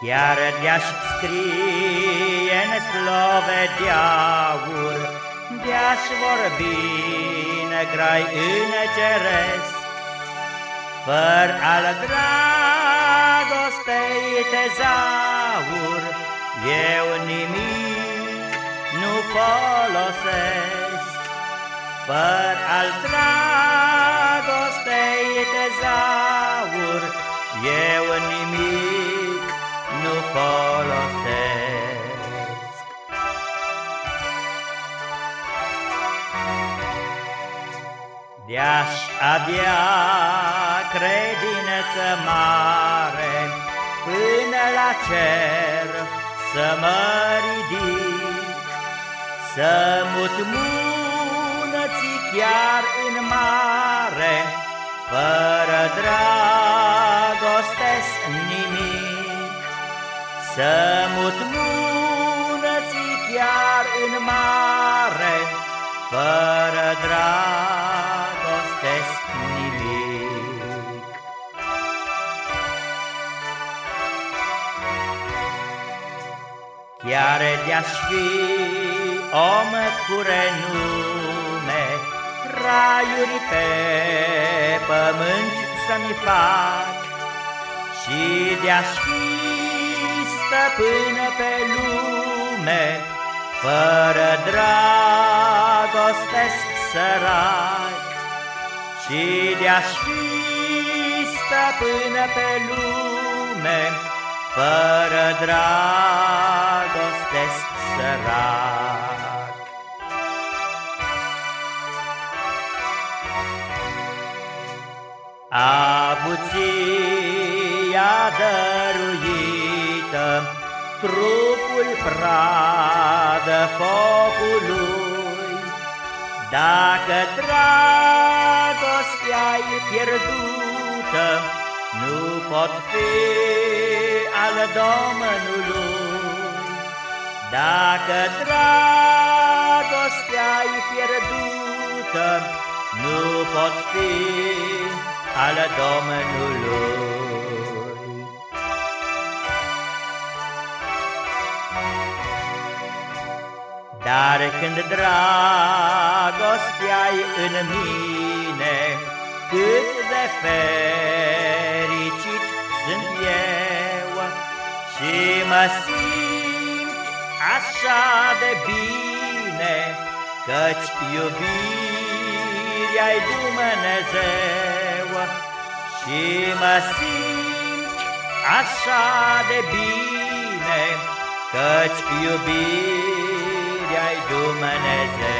Chiar de-aș scrie în slove de aur, De-aș vorbi negrai în ceresc, Fără al dragostei tezaur, Eu nimic nu folosesc. Fără al dragostei tezaur, Eu nimic nu folosesc. De-aș avea credință mare Până la cer să mă ridic Să mut munății chiar în mare Fără dragoste nimic Să mut munății chiar în mare Fără dragoste nimic. Chiar de-aș fi om cu renume Raiuri pe pământ să-mi fac Și de-aș fi stăpân pe lume Fără dragoste sărac. Și de-aș fi stăpân pe lume Fără dragoste sărac. Avuția dăruită, Trupul pradă focului, Dacă dragostea-i pierdută, Nu pot fi al Domnului. Dacă dragostea-i pierdută, Nu pot fi al Domnului. Dar când dragostea-i în mine, Cât de fericit sunt eu. Și mă simt așa de bine, Căci iubirea-i Dumnezeu. Și mă simt așa de bine, Căci iubirea-i Dumnezeu.